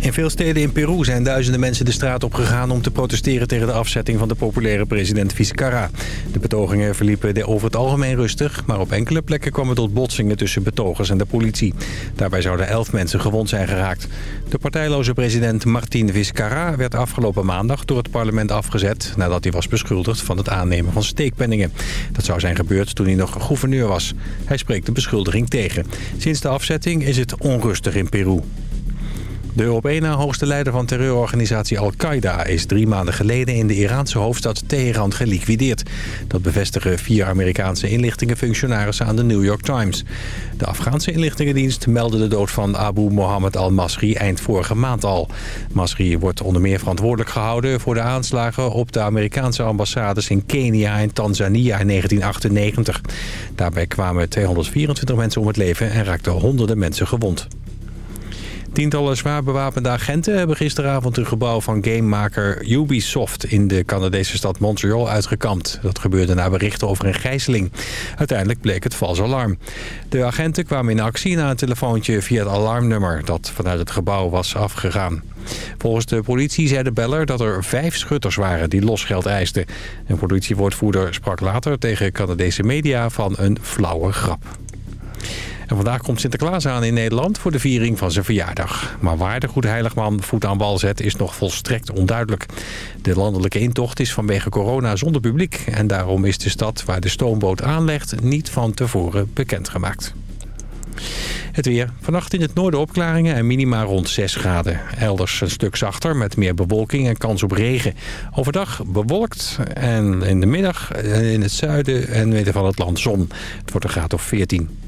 In veel steden in Peru zijn duizenden mensen de straat op gegaan... om te protesteren tegen de afzetting van de populaire president Vizcarra. De betogingen verliepen over het algemeen rustig... maar op enkele plekken kwam het tot botsingen tussen betogers en de politie. Daarbij zouden elf mensen gewond zijn geraakt. De partijloze president Martín Vizcarra werd afgelopen maandag... door het parlement afgezet nadat hij was beschuldigd van het aannemen van steekpenningen. Dat zou zijn gebeurd toen hij nog gouverneur was. Hij spreekt de beschuldiging tegen. Sinds de afzetting is het onrustig in Peru. De op één na hoogste leider van terreurorganisatie Al-Qaeda... is drie maanden geleden in de Iraanse hoofdstad Teheran geliquideerd. Dat bevestigen vier Amerikaanse inlichtingenfunctionarissen aan de New York Times. De Afghaanse inlichtingendienst meldde de dood van Abu Mohammed al-Masri eind vorige maand al. Masri wordt onder meer verantwoordelijk gehouden... voor de aanslagen op de Amerikaanse ambassades in Kenia en Tanzania in 1998. Daarbij kwamen 224 mensen om het leven en raakten honderden mensen gewond. Tientallen zwaar bewapende agenten hebben gisteravond een gebouw van gamemaker Ubisoft in de Canadese stad Montreal uitgekampt. Dat gebeurde na berichten over een gijzeling. Uiteindelijk bleek het vals alarm. De agenten kwamen in actie na een telefoontje via het alarmnummer dat vanuit het gebouw was afgegaan. Volgens de politie zei de beller dat er vijf schutters waren die losgeld eisten. Een politiewoordvoerder sprak later tegen Canadese media van een flauwe grap. En vandaag komt Sinterklaas aan in Nederland voor de viering van zijn verjaardag. Maar waar de Goede Heiligman voet aan wal zet is nog volstrekt onduidelijk. De landelijke intocht is vanwege corona zonder publiek. En daarom is de stad waar de stoomboot aanlegt niet van tevoren bekendgemaakt. Het weer. Vannacht in het noorden opklaringen en minima rond 6 graden. Elders een stuk zachter met meer bewolking en kans op regen. Overdag bewolkt en in de middag in het zuiden en midden van het land zon. Het wordt een graad of 14.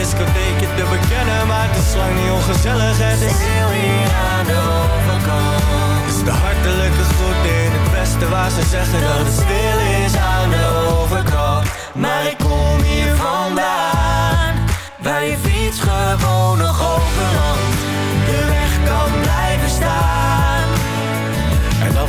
discotheekje te bekennen, maar het is lang niet ongezellig. Het is Stil hier aan de overkant. Het is de hartelijke groet in het westen waar ze zeggen dat het stil is aan de overkant. Maar ik kom hier vandaan Waar je fiets gewoon nog open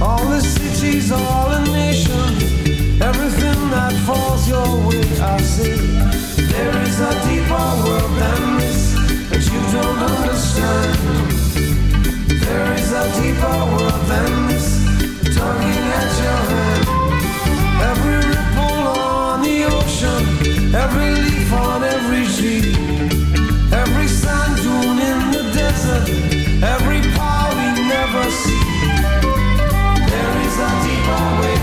All the cities, all the nations, everything that falls your way, I say. There is a deeper world than this that you don't understand. There is a deeper world than this, at your hand. Every ripple on the ocean, every leaf on every tree. Every sand dune in the desert, always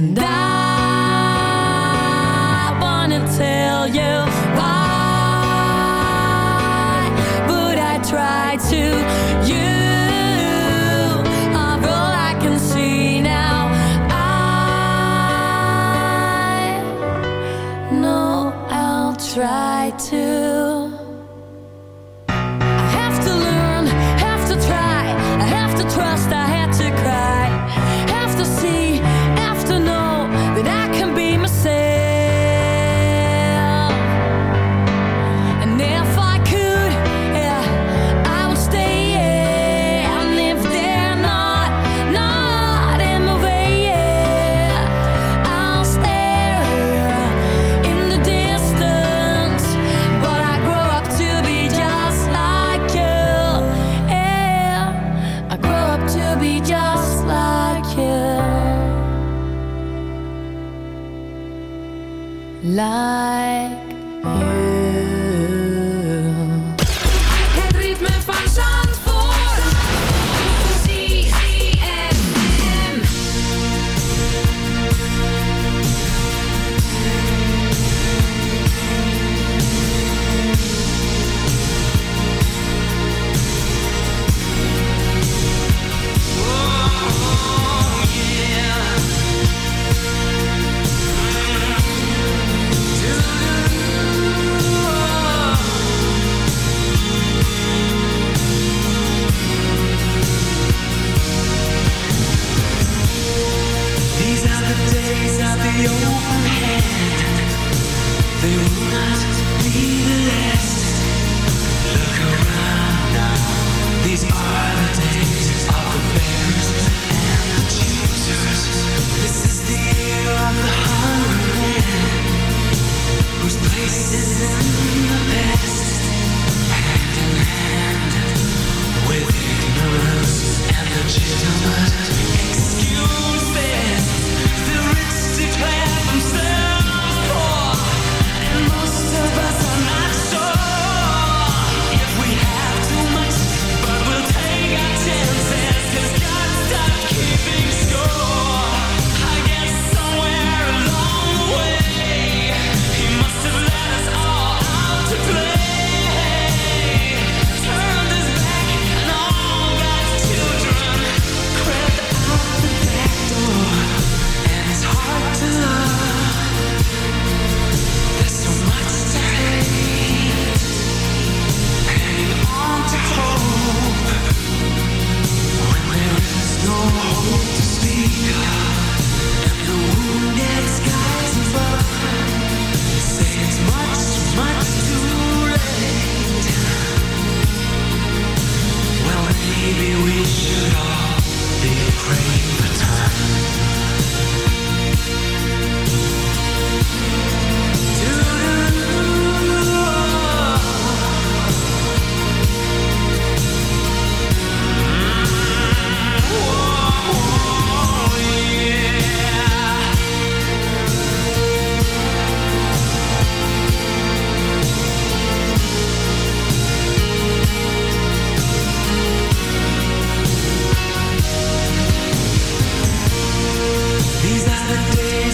and I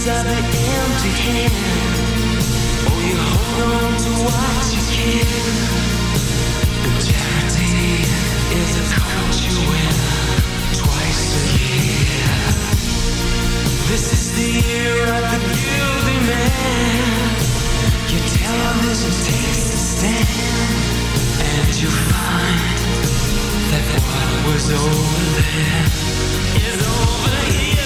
an empty hand. Oh, you hold on to what you can And charity is a coat you win Twice a year. This is the year of the guilty man. Your television takes a stand And you find That what was over there Is over here.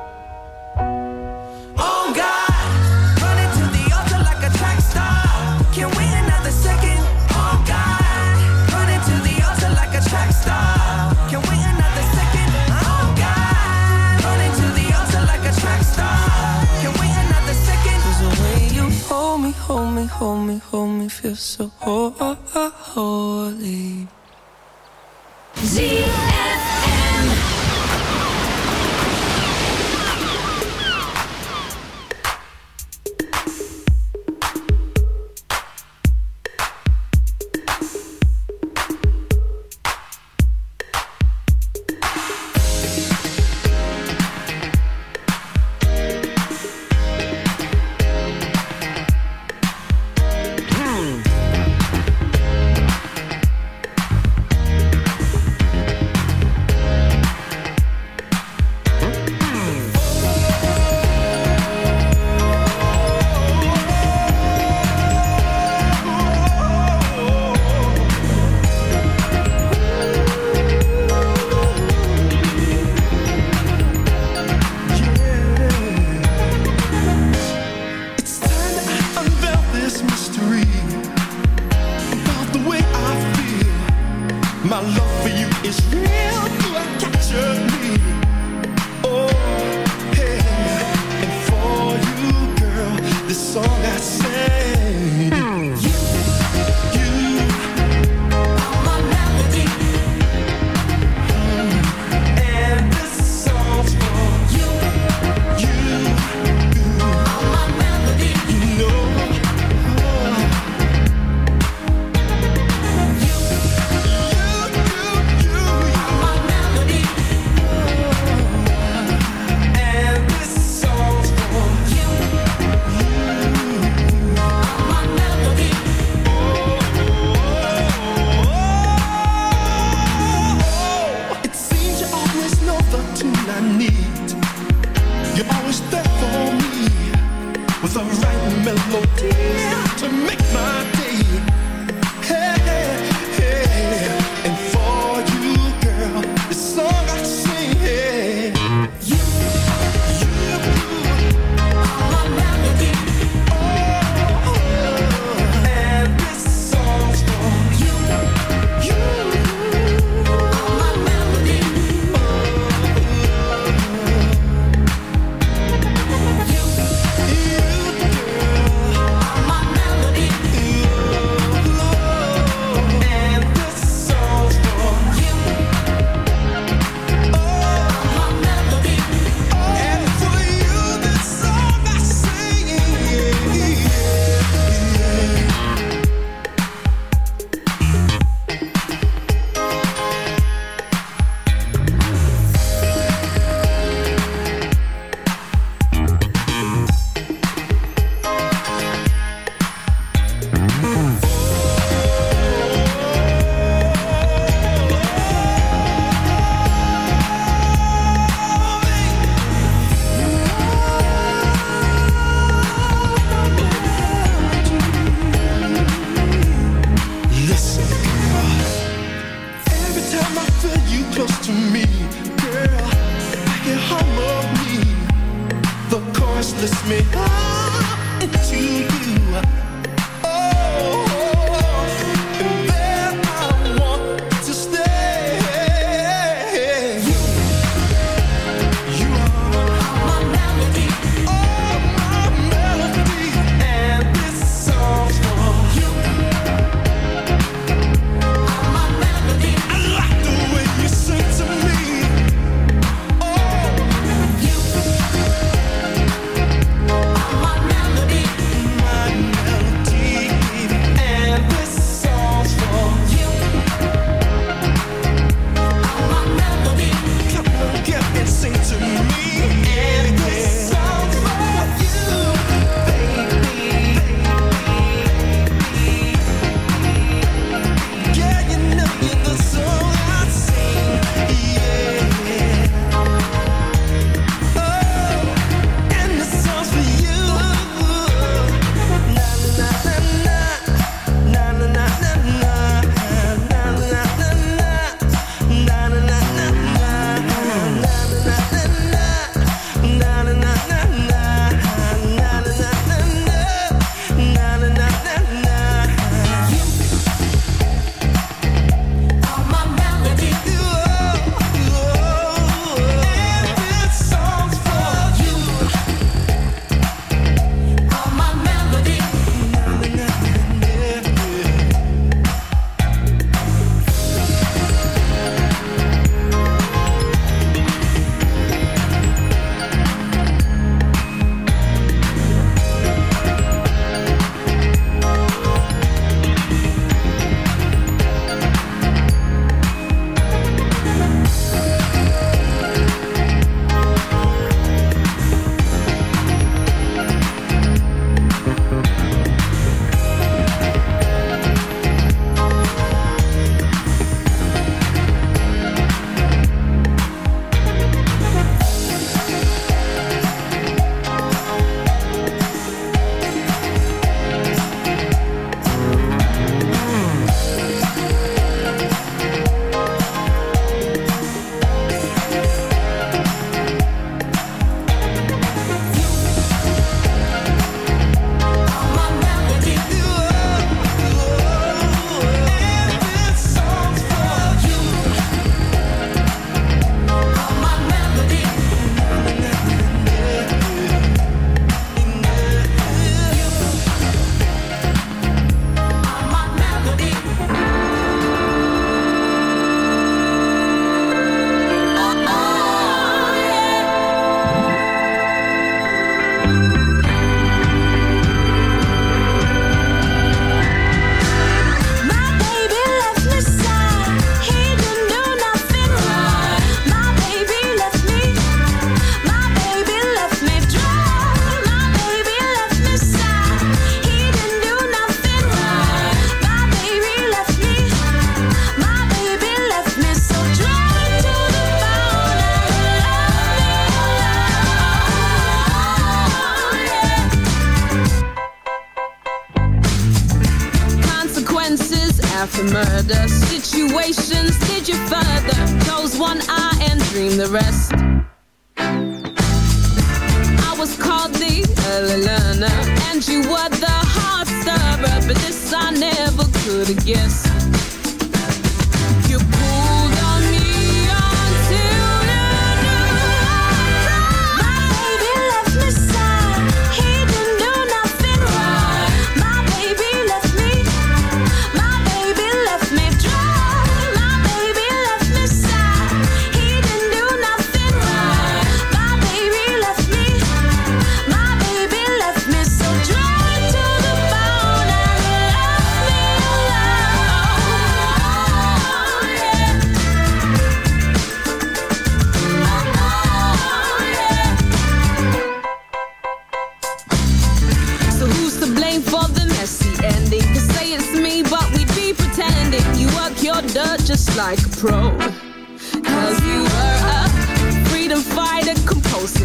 Hold me, me, feel so ho- ho- ho- holy. ZFM.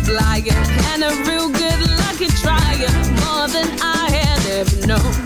and a real good lucky trying more than I had ever known.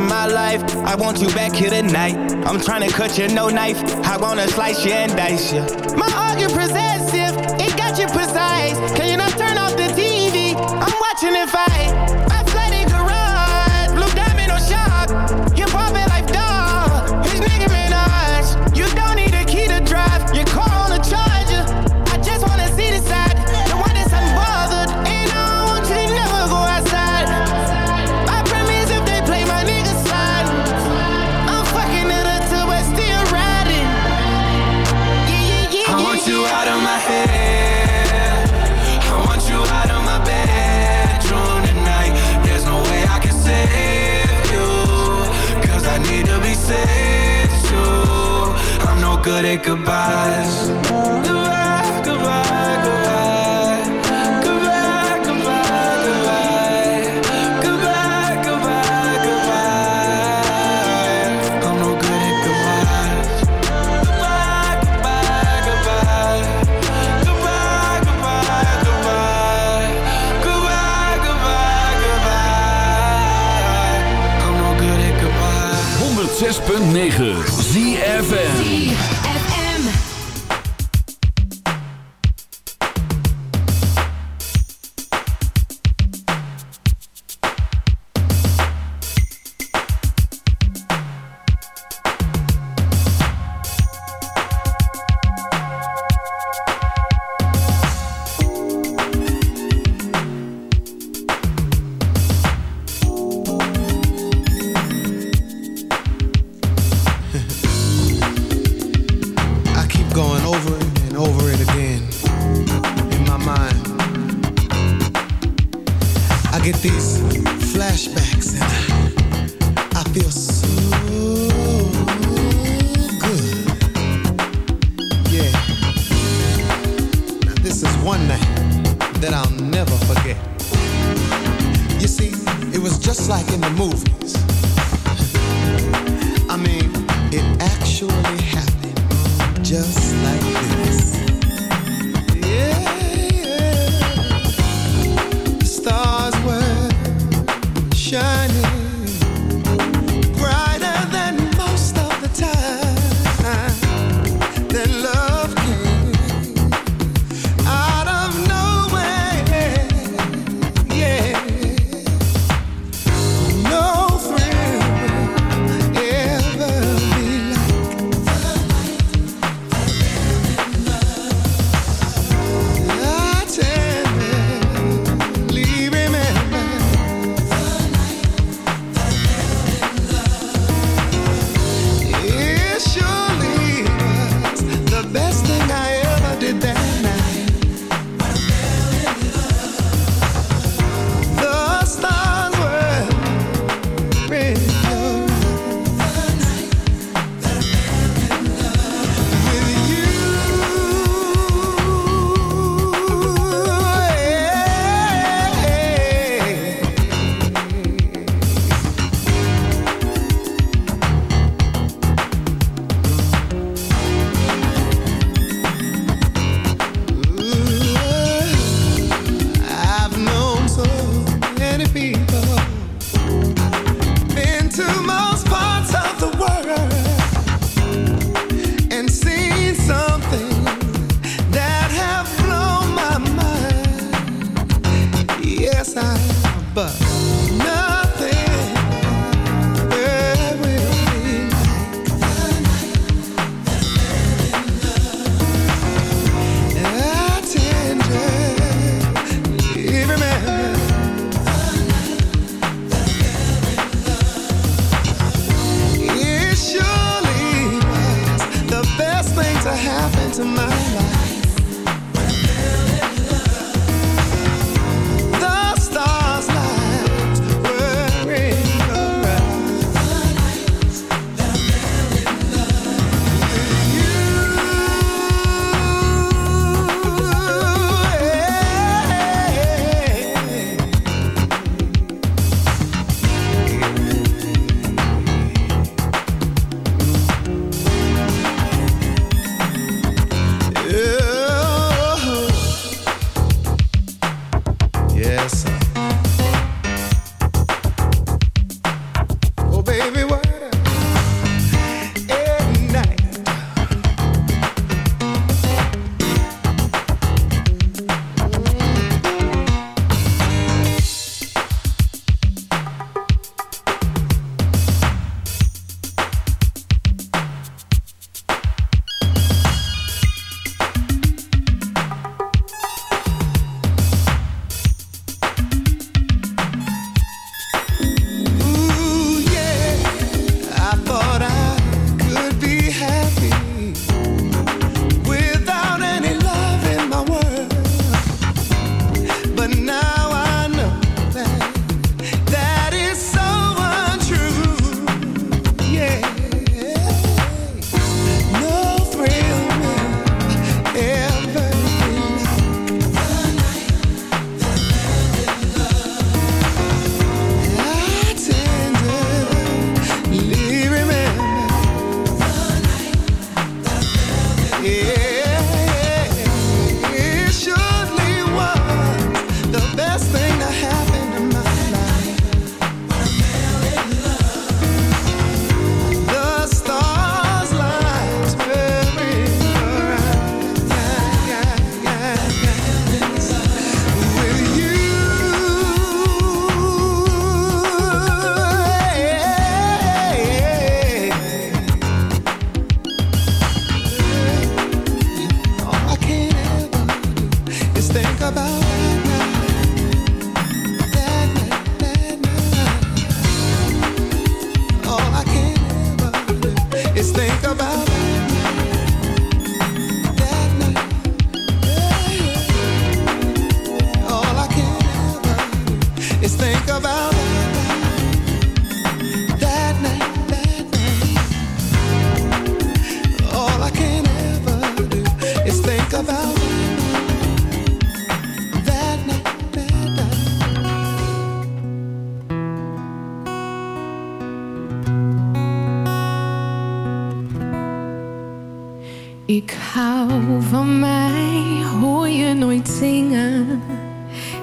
of my life. I want you back here tonight. I'm trying to cut you no knife. I wanna slice you and dice you. My argument presents it. goodbyes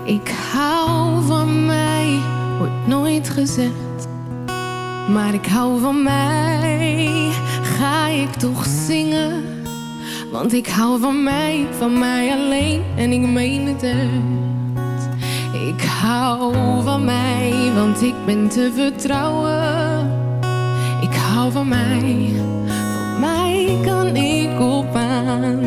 Ik hou van mij, wordt nooit gezegd. Maar ik hou van mij, ga ik toch zingen. Want ik hou van mij, van mij alleen en ik meen het echt. Ik hou van mij, want ik ben te vertrouwen. Ik hou van mij, van mij kan ik op aan.